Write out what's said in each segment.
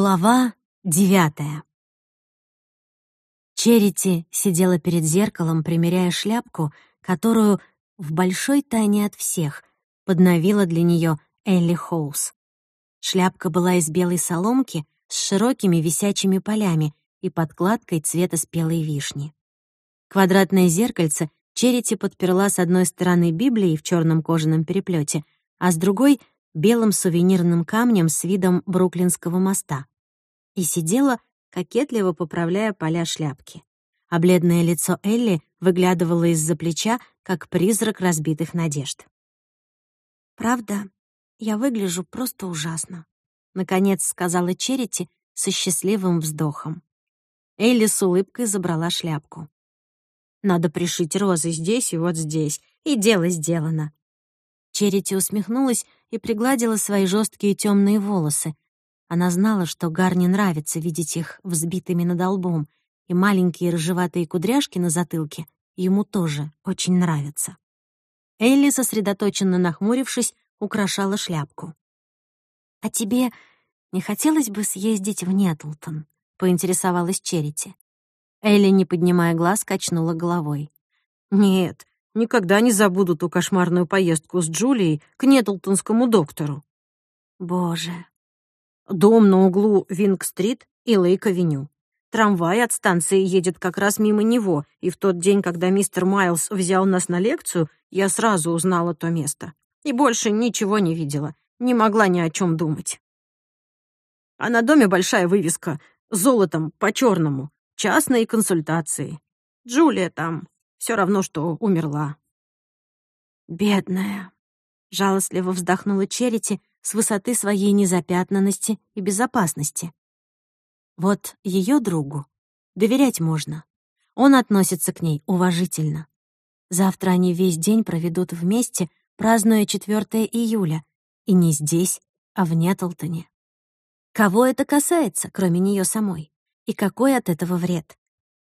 Глава девятая. Черити сидела перед зеркалом, примеряя шляпку, которую в большой тайне от всех подновила для нее Элли Хоус. Шляпка была из белой соломки с широкими висячими полями и подкладкой цвета спелой вишни. Квадратное зеркальце Черити подперла с одной стороны Библией в черном кожаном переплете, а с другой белым сувенирным камнем с видом Бруклинского моста. И сидела, кокетливо поправляя поля шляпки. А бледное лицо Элли выглядывало из-за плеча, как призрак разбитых надежд. «Правда, я выгляжу просто ужасно», — наконец сказала Черити со счастливым вздохом. Элли с улыбкой забрала шляпку. «Надо пришить розы здесь и вот здесь, и дело сделано». Черити усмехнулась и пригладила свои жесткие темные волосы. Она знала, что Гарни нравится видеть их взбитыми над лбом, и маленькие рыжеватые кудряшки на затылке ему тоже очень нравятся. Элли, сосредоточенно нахмурившись, украшала шляпку. «А тебе не хотелось бы съездить в Нетлтон?» — поинтересовалась Черити. Элли, не поднимая глаз, качнула головой. «Нет, Никогда не забуду ту кошмарную поездку с Джулией к Нетлтонскому доктору. Боже. Дом на углу Винг-стрит и Лейк-авеню. Трамвай от станции едет как раз мимо него, и в тот день, когда мистер Майлз взял нас на лекцию, я сразу узнала то место. И больше ничего не видела, не могла ни о чем думать. А на доме большая вывеска «Золотом по черному. Частные консультации». Джулия там все равно, что умерла. «Бедная», — жалостливо вздохнула Черити с высоты своей незапятнанности и безопасности. Вот ее другу доверять можно. Он относится к ней уважительно. Завтра они весь день проведут вместе, празднуя 4 июля, и не здесь, а в Нетлтоне. Кого это касается, кроме нее самой? И какой от этого вред?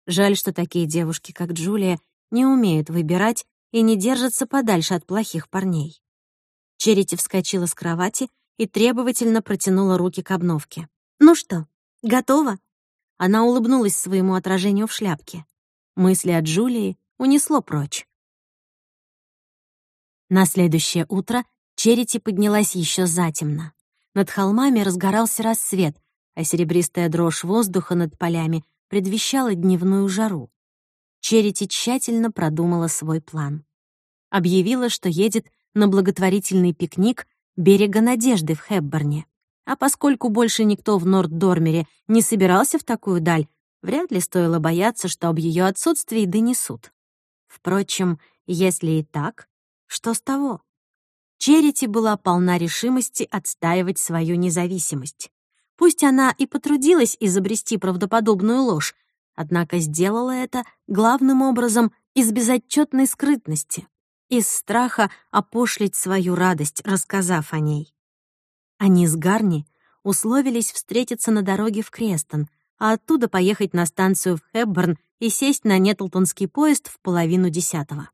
Жаль, что такие девушки, как Джулия, не умеют выбирать и не держатся подальше от плохих парней. Черити вскочила с кровати и требовательно протянула руки к обновке. «Ну что, готова?» Она улыбнулась своему отражению в шляпке. Мысли о Джулии унесло прочь. На следующее утро Черити поднялась еще затемно. Над холмами разгорался рассвет, а серебристая дрожь воздуха над полями предвещала дневную жару. Черити тщательно продумала свой план. Объявила, что едет на благотворительный пикник «Берега надежды» в Хэбборне. А поскольку больше никто в Норд-Дормере не собирался в такую даль, вряд ли стоило бояться, что об ее отсутствии донесут. Впрочем, если и так, что с того? Черити была полна решимости отстаивать свою независимость. Пусть она и потрудилась изобрести правдоподобную ложь, Однако сделала это главным образом из безотчетной скрытности, из страха опошлить свою радость, рассказав о ней. Они с Гарни условились встретиться на дороге в Крестон, а оттуда поехать на станцию в Хэбборн и сесть на Нетлтонский поезд в половину десятого.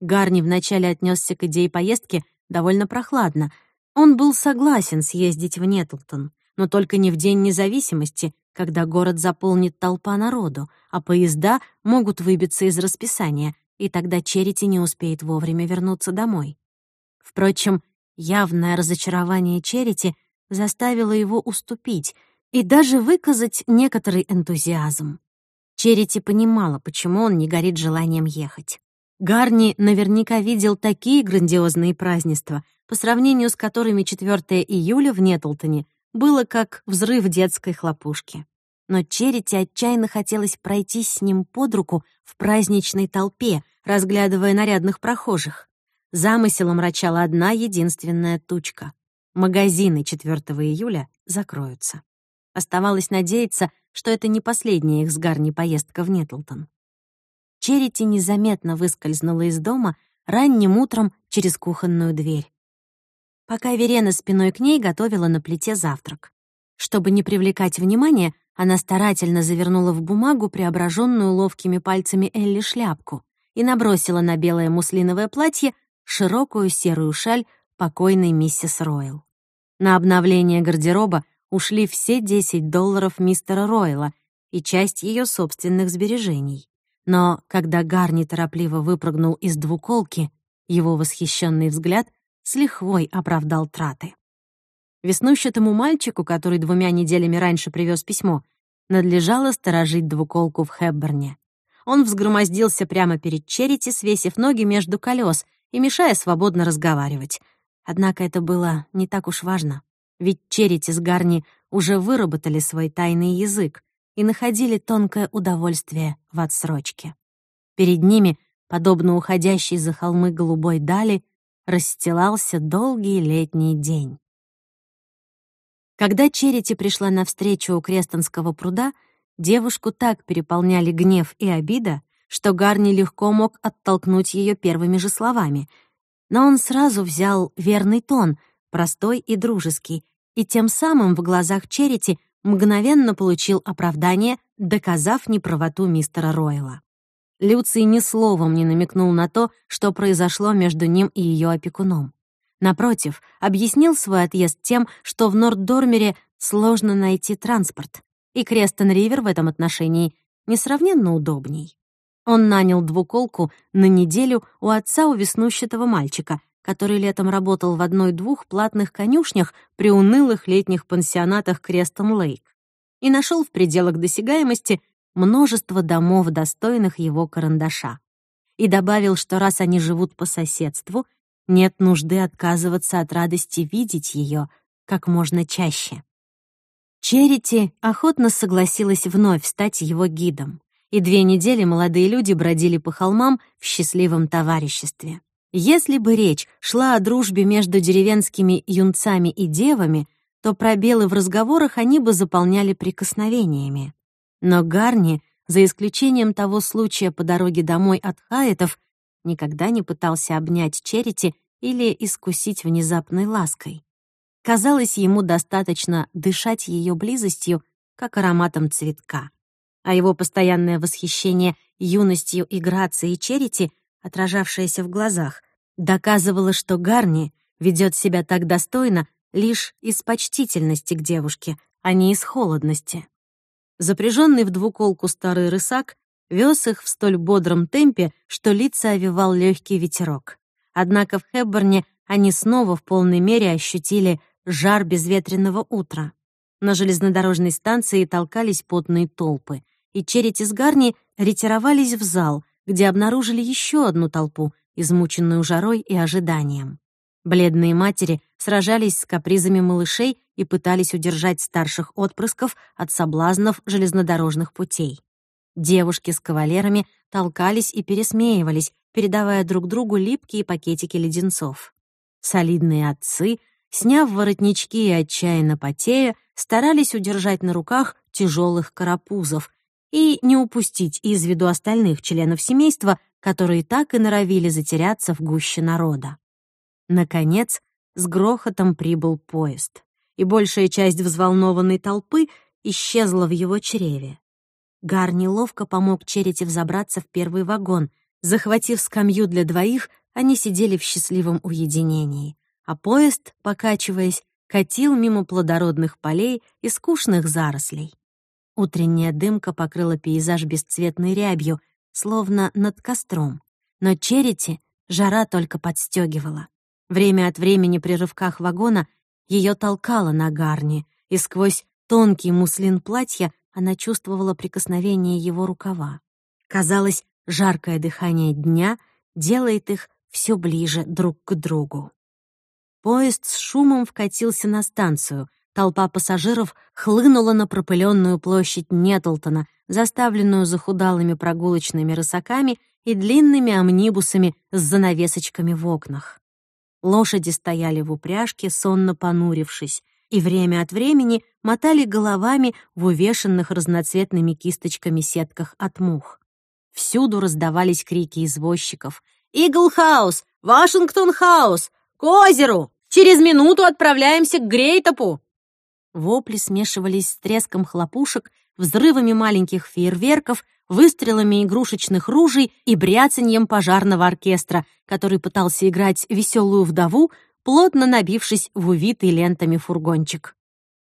Гарни вначале отнесся к идее поездки довольно прохладно. Он был согласен съездить в Нетлтон, но только не в День независимости, когда город заполнит толпа народу, а поезда могут выбиться из расписания, и тогда Черити не успеет вовремя вернуться домой. Впрочем, явное разочарование Черити заставило его уступить и даже выказать некоторый энтузиазм. Черити понимала, почему он не горит желанием ехать. Гарни наверняка видел такие грандиозные празднества, по сравнению с которыми 4 июля в Нетлтоне было как взрыв детской хлопушки. Но Черити отчаянно хотелось пройтись с ним под руку в праздничной толпе, разглядывая нарядных прохожих. Замысел омрачала одна единственная тучка. Магазины 4 июля закроются. Оставалось надеяться, что это не последняя их с Гарни поездка в Нетлтон. Черити незаметно выскользнула из дома ранним утром через кухонную дверь пока Верена спиной к ней готовила на плите завтрак. Чтобы не привлекать внимания, она старательно завернула в бумагу преображенную ловкими пальцами Элли шляпку и набросила на белое муслиновое платье широкую серую шаль покойной миссис Ройл. На обновление гардероба ушли все 10 долларов мистера Ройла и часть ее собственных сбережений. Но когда Гарни торопливо выпрыгнул из двуколки, его восхищенный взгляд с лихвой оправдал траты. Веснущатому мальчику, который двумя неделями раньше привез письмо, надлежало сторожить двуколку в Хэбборне. Он взгромоздился прямо перед Черити, свесив ноги между колес и мешая свободно разговаривать. Однако это было не так уж важно, ведь Черити с Гарни уже выработали свой тайный язык и находили тонкое удовольствие в отсрочке. Перед ними, подобно уходящей за холмы голубой дали, расстилался долгий летний день. Когда Черити пришла навстречу у Крестонского пруда, девушку так переполняли гнев и обида, что Гарни легко мог оттолкнуть ее первыми же словами. Но он сразу взял верный тон, простой и дружеский, и тем самым в глазах Черити мгновенно получил оправдание, доказав неправоту мистера Ройла. Люций ни словом не намекнул на то, что произошло между ним и ее опекуном. Напротив, объяснил свой отъезд тем, что в Норддормере сложно найти транспорт, и Крестон-Ривер в этом отношении несравненно удобней. Он нанял двуколку на неделю у отца у мальчика, который летом работал в одной-двух платных конюшнях при унылых летних пансионатах Крестон-Лейк, и нашел в пределах досягаемости множество домов, достойных его карандаша. И добавил, что раз они живут по соседству — нет нужды отказываться от радости видеть ее как можно чаще. Черити охотно согласилась вновь стать его гидом, и две недели молодые люди бродили по холмам в счастливом товариществе. Если бы речь шла о дружбе между деревенскими юнцами и девами, то пробелы в разговорах они бы заполняли прикосновениями. Но Гарни, за исключением того случая по дороге домой от Хаэтов, никогда не пытался обнять Черити или искусить внезапной лаской. Казалось, ему достаточно дышать ее близостью, как ароматом цветка. А его постоянное восхищение юностью и грацией Черити, отражавшееся в глазах, доказывало, что Гарни ведет себя так достойно лишь из почтительности к девушке, а не из холодности. Запряженный в двуколку старый рысак вез их в столь бодром темпе, что лица овивал легкий ветерок. Однако в Хэбборне они снова в полной мере ощутили жар безветренного утра. На железнодорожной станции толкались потные толпы, и Черити с Гарни ретировались в зал, где обнаружили еще одну толпу, измученную жарой и ожиданием. Бледные матери сражались с капризами малышей и пытались удержать старших отпрысков от соблазнов железнодорожных путей. Девушки с кавалерами толкались и пересмеивались, передавая друг другу липкие пакетики леденцов. Солидные отцы, сняв воротнички и отчаянно потея, старались удержать на руках тяжелых карапузов и не упустить из виду остальных членов семейства, которые так и норовили затеряться в гуще народа. Наконец, с грохотом прибыл поезд, и большая часть взволнованной толпы исчезла в его чреве. Гарни ловко помог Черити взобраться в первый вагон. Захватив скамью для двоих, они сидели в счастливом уединении, а поезд, покачиваясь, катил мимо плодородных полей и скучных зарослей. Утренняя дымка покрыла пейзаж бесцветной рябью, словно над костром. Но Черити жара только подстегивала. Время от времени при рывках вагона ее толкало на гарни, и сквозь тонкий муслин платья она чувствовала прикосновение его рукава. Казалось, жаркое дыхание дня делает их все ближе друг к другу. Поезд с шумом вкатился на станцию. Толпа пассажиров хлынула на пропыленную площадь Нетлтона, заставленную захудалыми прогулочными рысаками и длинными амнибусами с занавесочками в окнах. Лошади стояли в упряжке, сонно понурившись и время от времени мотали головами в увешанных разноцветными кисточками сетках от мух. Всюду раздавались крики извозчиков. «Иглхаус! Вашингтон-хаус! К озеру! Через минуту отправляемся к Грейтопу!» Вопли смешивались с треском хлопушек, взрывами маленьких фейерверков, выстрелами игрушечных ружей и бряцаньем пожарного оркестра, который пытался играть веселую вдову, плотно набившись в увитый лентами фургончик.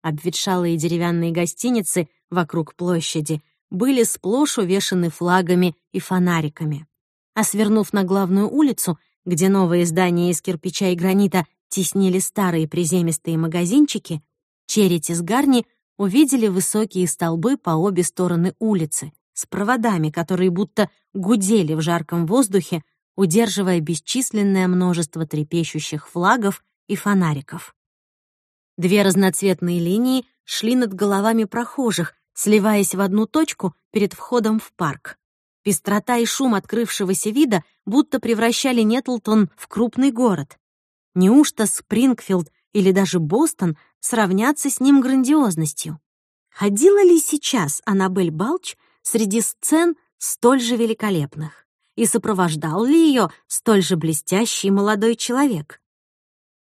Обветшалые деревянные гостиницы вокруг площади были сплошь увешаны флагами и фонариками. А свернув на главную улицу, где новые здания из кирпича и гранита теснили старые приземистые магазинчики, Черити с Гарни увидели высокие столбы по обе стороны улицы с проводами, которые будто гудели в жарком воздухе, удерживая бесчисленное множество трепещущих флагов и фонариков. Две разноцветные линии шли над головами прохожих, сливаясь в одну точку перед входом в парк. Пестрота и шум открывшегося вида будто превращали Нетлтон в крупный город. Неужто Спрингфилд или даже Бостон сравнятся с ним грандиозностью? Ходила ли сейчас Аннабель Балч среди сцен столь же великолепных? И сопровождал ли ее столь же блестящий молодой человек?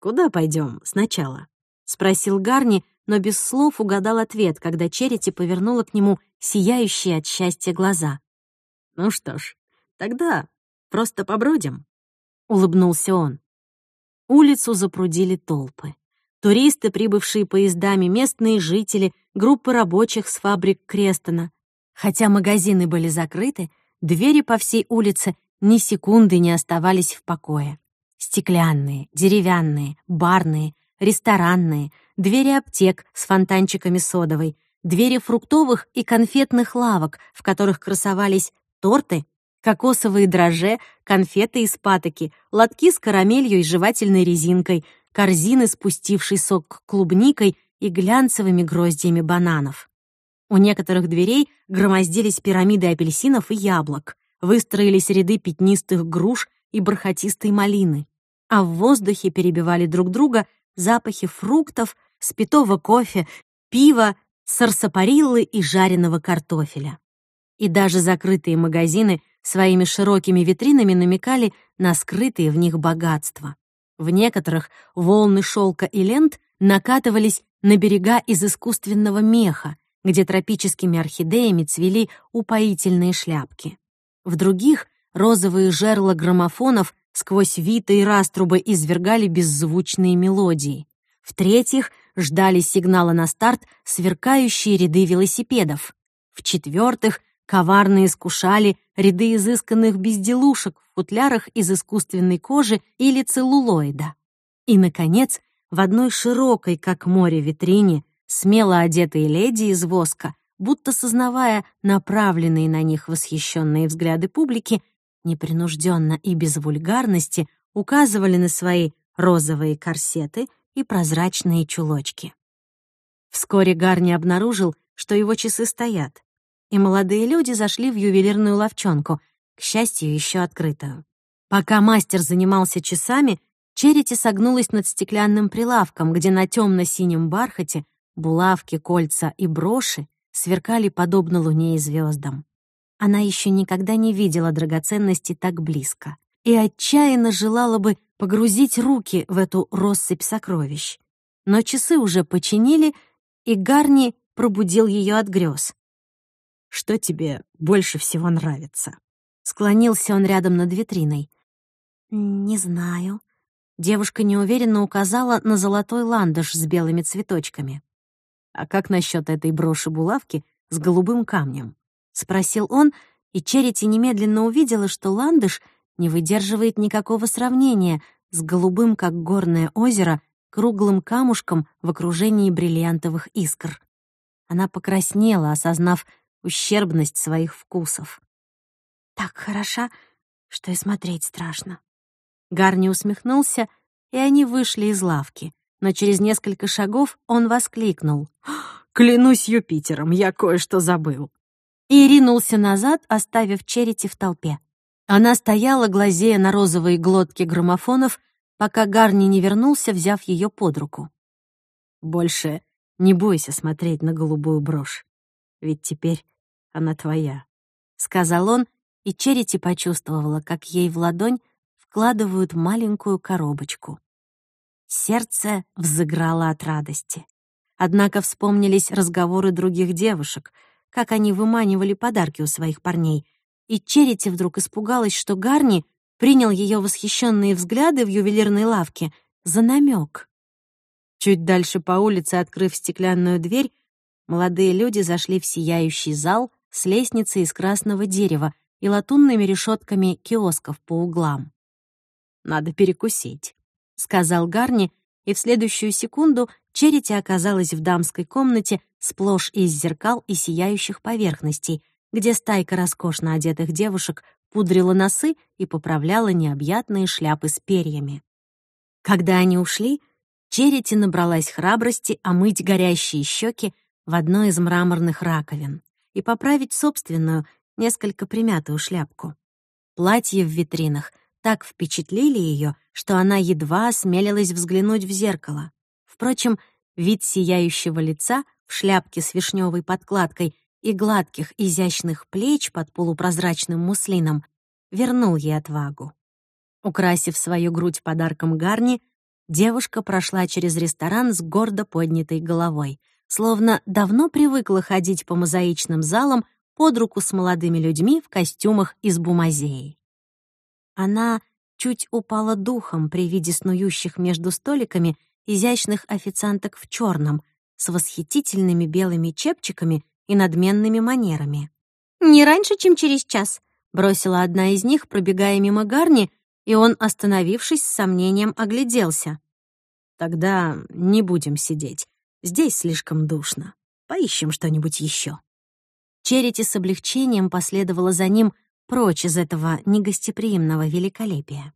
«Куда пойдем сначала?» — спросил Гарни, но без слов угадал ответ, когда Черити повернула к нему сияющие от счастья глаза. «Ну что ж, тогда просто побродим», — улыбнулся он. Улицу запрудили толпы. Туристы, прибывшие поездами, местные жители, группы рабочих с фабрик Крестона. Хотя магазины были закрыты, двери по всей улице ни секунды не оставались в покое. Стеклянные, деревянные, барные, ресторанные, двери аптек с фонтанчиками содовой, двери фруктовых и конфетных лавок, в которых красовались торты, кокосовые дрожжи, конфеты из патоки, лотки с карамелью и жевательной резинкой, корзины, спустившей сок клубникой и глянцевыми гроздьями бананов. У некоторых дверей громоздились пирамиды апельсинов и яблок, выстроились ряды пятнистых груш и бархатистой малины, а в воздухе перебивали друг друга запахи фруктов, спитого кофе, пива, сарсапариллы и жареного картофеля. И даже закрытые магазины своими широкими витринами намекали на скрытые в них богатства. В некоторых волны шелка и лент накатывались на берега из искусственного меха, где тропическими орхидеями цвели упоительные шляпки. В других розовые жерла граммофонов сквозь виты и раструбы извергали беззвучные мелодии. В-третьих, ждали сигнала на старт сверкающие ряды велосипедов. В-четвертых, коварно искушали ряды изысканных безделушек в футлярах из искусственной кожи или целлулоида. И, наконец, в одной широкой, как море, витрине смело одетые леди из воска, будто сознавая направленные на них восхищенные взгляды публики, непринужденно и без вульгарности указывали на свои розовые корсеты и прозрачные чулочки. Вскоре Гарни обнаружил, что его часы стоят, и молодые люди зашли в ювелирную ловчонку, к счастью, еще открытую. Пока мастер занимался часами, Черити согнулась над стеклянным прилавком, где на темно-синем бархате булавки, кольца и броши сверкали подобно луне и звездам. Она еще никогда не видела драгоценности так близко и отчаянно желала бы погрузить руки в эту россыпь сокровищ. Но часы уже починили, и Гарни пробудил ее от грез. «Что тебе больше всего нравится?» Склонился он рядом над витриной. «Не знаю». Девушка неуверенно указала на золотой ландыш с белыми цветочками. «А как насчет этой броши-булавки с голубым камнем?» — спросил он, и Черити немедленно увидела, что ландыш не выдерживает никакого сравнения с голубым, как горное озеро, круглым камушком в окружении бриллиантовых искр. Она покраснела, осознав ущербность своих вкусов. «Так хороша, что и смотреть страшно». Гарни усмехнулся, и они вышли из лавки. Но через несколько шагов он воскликнул. «Клянусь Юпитером, я кое-что забыл и ринулся назад, оставив Черити в толпе. Она стояла, глазея на розовые глотки граммофонов, пока Гарни не вернулся, взяв ее под руку. «Больше не бойся смотреть на голубую брошь, ведь теперь она твоя», — сказал он, и Черити почувствовала, как ей в ладонь вкладывают маленькую коробочку. Сердце взыграло от радости. Однако вспомнились разговоры других девушек — как они выманивали подарки у своих парней, и Черити вдруг испугалась, что Гарни принял ее восхищенные взгляды в ювелирной лавке за намек. Чуть дальше по улице, открыв стеклянную дверь, молодые люди зашли в сияющий зал с лестницей из красного дерева и латунными решетками киосков по углам. «Надо перекусить», — сказал Гарни, и в следующую секунду Черити оказалась в дамской комнате сплошь из зеркал и сияющих поверхностей, где стайка роскошно одетых девушек пудрила носы и поправляла необъятные шляпы с перьями. Когда они ушли, Черити набралась храбрости омыть горящие щеки в одной из мраморных раковин и поправить собственную, несколько примятую шляпку. Платье в витринах так впечатлили ее, что она едва осмелилась взглянуть в зеркало. Впрочем, вид сияющего лица в шляпке с вишневой подкладкой и гладких изящных плеч под полупрозрачным муслином вернул ей отвагу. Украсив свою грудь подарком Гарни, девушка прошла через ресторан с гордо поднятой головой, словно давно привыкла ходить по мозаичным залам под руку с молодыми людьми в костюмах из бумазеи. Она чуть упала духом при виде снующих между столиками изящных официанток в черном с восхитительными белыми чепчиками и надменными манерами. «Не раньше, чем через час», — бросила одна из них, пробегая мимо Гарни и он, остановившись, с сомнением огляделся. «Тогда не будем сидеть. Здесь слишком душно. Поищем что-нибудь еще. Черити с облегчением последовала за ним прочь из этого негостеприимного великолепия.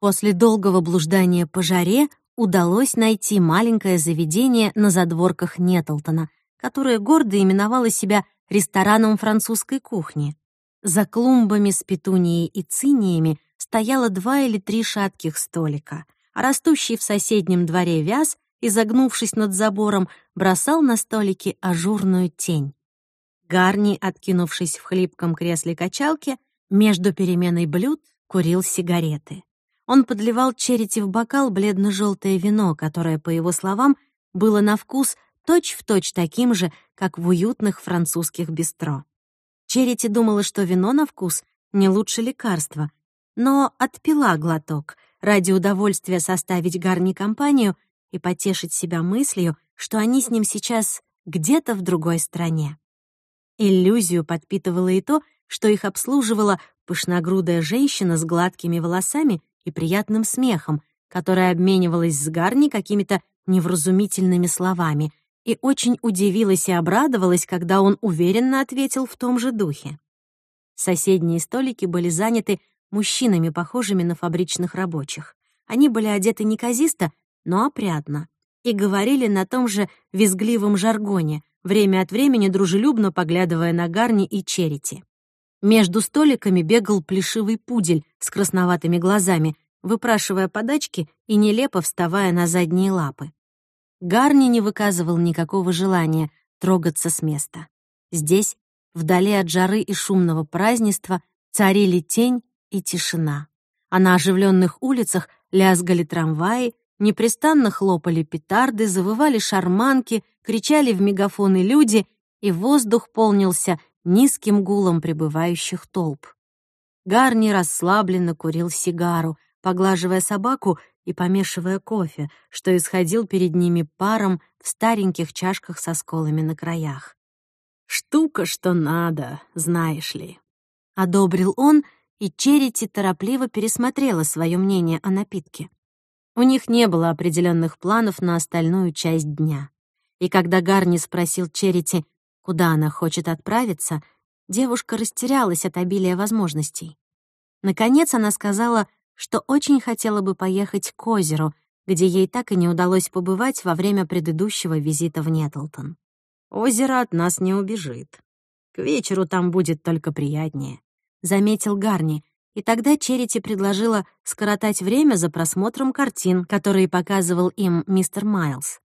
После долгого блуждания по жаре удалось найти маленькое заведение на задворках Нетлтона, которое гордо именовало себя рестораном французской кухни. За клумбами с петунией и циниями стояло два или три шатких столика, а растущий в соседнем дворе вяз, изогнувшись над забором, бросал на столики ажурную тень. Гарни, откинувшись в хлипком кресле качалки, между переменой блюд курил сигареты. Он подливал черити в бокал бледно-желтое вино, которое, по его словам, было на вкус точь-в-точь точь таким же, как в уютных французских бистро. Черити думала, что вино на вкус не лучше лекарства, но отпила глоток ради удовольствия составить Гарни компанию и потешить себя мыслью, что они с ним сейчас где-то в другой стране. Иллюзию подпитывало и то, что их обслуживала пышногрудая женщина с гладкими волосами и приятным смехом, которая обменивалась с Гарни какими-то невразумительными словами и очень удивилась и обрадовалась, когда он уверенно ответил в том же духе. Соседние столики были заняты мужчинами, похожими на фабричных рабочих. Они были одеты неказисто, но опрятно, и говорили на том же визгливом жаргоне, время от времени дружелюбно поглядывая на Гарни и Черити. Между столиками бегал плешивый пудель с красноватыми глазами, выпрашивая подачки и нелепо вставая на задние лапы. Гарни не выказывал никакого желания трогаться с места. Здесь, вдали от жары и шумного празднества, царили тень и тишина. А на оживленных улицах лязгали трамваи, непрестанно хлопали петарды, завывали шарманки, кричали в мегафоны люди, и воздух полнился низким гулом прибывающих толп. Гарни расслабленно курил сигару, поглаживая собаку и помешивая кофе, что исходил перед ними паром в стареньких чашках со сколами на краях. «Штука, что надо, знаешь ли», — одобрил он и Черити торопливо пересмотрела свое мнение о напитке. У них не было определенных планов на остальную часть дня. И когда Гарни спросил Черити, куда она хочет отправиться, девушка растерялась от обилия возможностей. Наконец она сказала, что очень хотела бы поехать к озеру, где ей так и не удалось побывать во время предыдущего визита в Нетлтон. «Озеро от нас не убежит. К вечеру там будет только приятнее заметил Гарни, и тогда Черити предложила скоротать время за просмотром картин, которые показывал им мистер Майлз.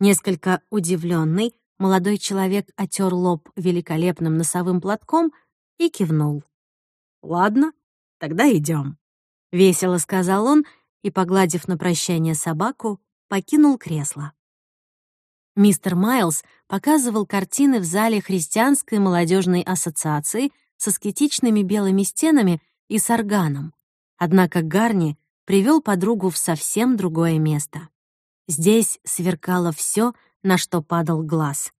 Несколько удивленный, молодой человек отер лоб великолепным носовым платком и кивнул. «Ладно, тогда идем, весело сказал он и, погладив на прощание собаку, покинул кресло. Мистер Майлз показывал картины в зале Христианской молодежной ассоциации — с аскетичными белыми стенами и с органом. Однако Гарни привел подругу в совсем другое место. Здесь сверкало все, на что падал глаз.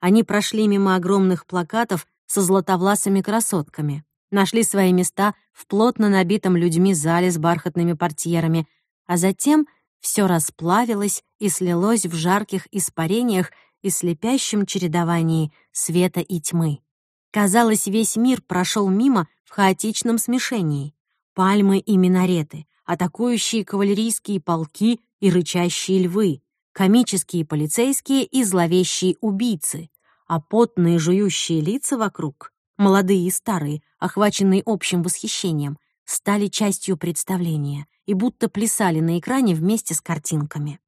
Они прошли мимо огромных плакатов со златовласыми красотками, нашли свои места в плотно набитом людьми зале с бархатными портьерами, а затем все расплавилось и слилось в жарких испарениях и слепящем чередовании света и тьмы. Казалось, весь мир прошел мимо в хаотичном смешении. Пальмы и минареты, атакующие кавалерийские полки и рычащие львы, комические полицейские и зловещие убийцы, а потные жующие лица вокруг, молодые и старые, охваченные общим восхищением, стали частью представления и будто плясали на экране вместе с картинками.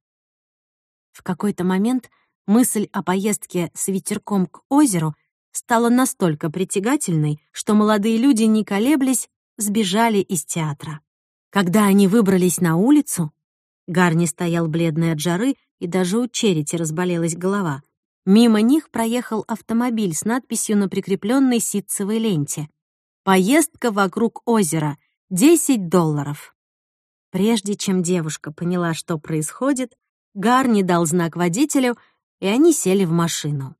В какой-то момент мысль о поездке с ветерком к озеру стала настолько притягательной, что молодые люди, не колеблясь, сбежали из театра. Когда они выбрались на улицу, Гарни стоял бледный от жары, и даже у Черити разболелась голова. Мимо них проехал автомобиль с надписью на прикрепленной ситцевой ленте. «Поездка вокруг озера. 10 долларов». Прежде чем девушка поняла, что происходит, Гарни дал знак водителю, и они сели в машину.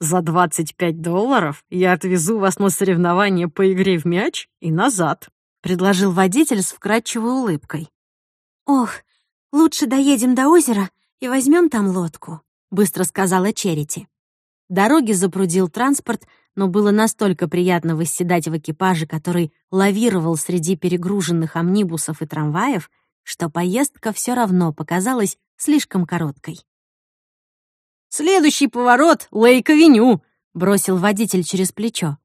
«За 25 долларов я отвезу вас на соревнования по игре в мяч и назад», — предложил водитель с вкрадчивой улыбкой. «Ох, лучше доедем до озера и возьмем там лодку», — быстро сказала Черити. Дороги запрудил транспорт, но было настолько приятно восседать в экипаже, который лавировал среди перегруженных амнибусов и трамваев, что поездка все равно показалась слишком короткой. «Следующий поворот — Лейк-авеню», — бросил водитель через плечо.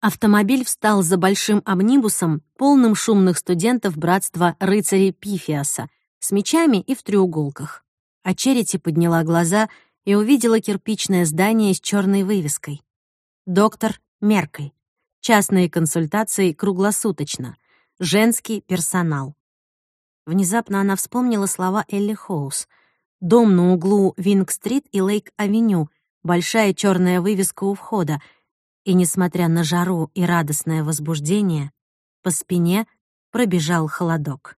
Автомобиль встал за большим амнибусом, полным шумных студентов братства рыцарей Пифиаса, с мечами и в треуголках. А Черити подняла глаза и увидела кирпичное здание с черной вывеской. «Доктор Меркель. Частные консультации круглосуточно. Женский персонал». Внезапно она вспомнила слова Элли Хоус. Дом на углу Винг-стрит и Лейк-авеню, большая черная вывеска у входа — и, несмотря на жару и радостное возбуждение, по спине пробежал холодок.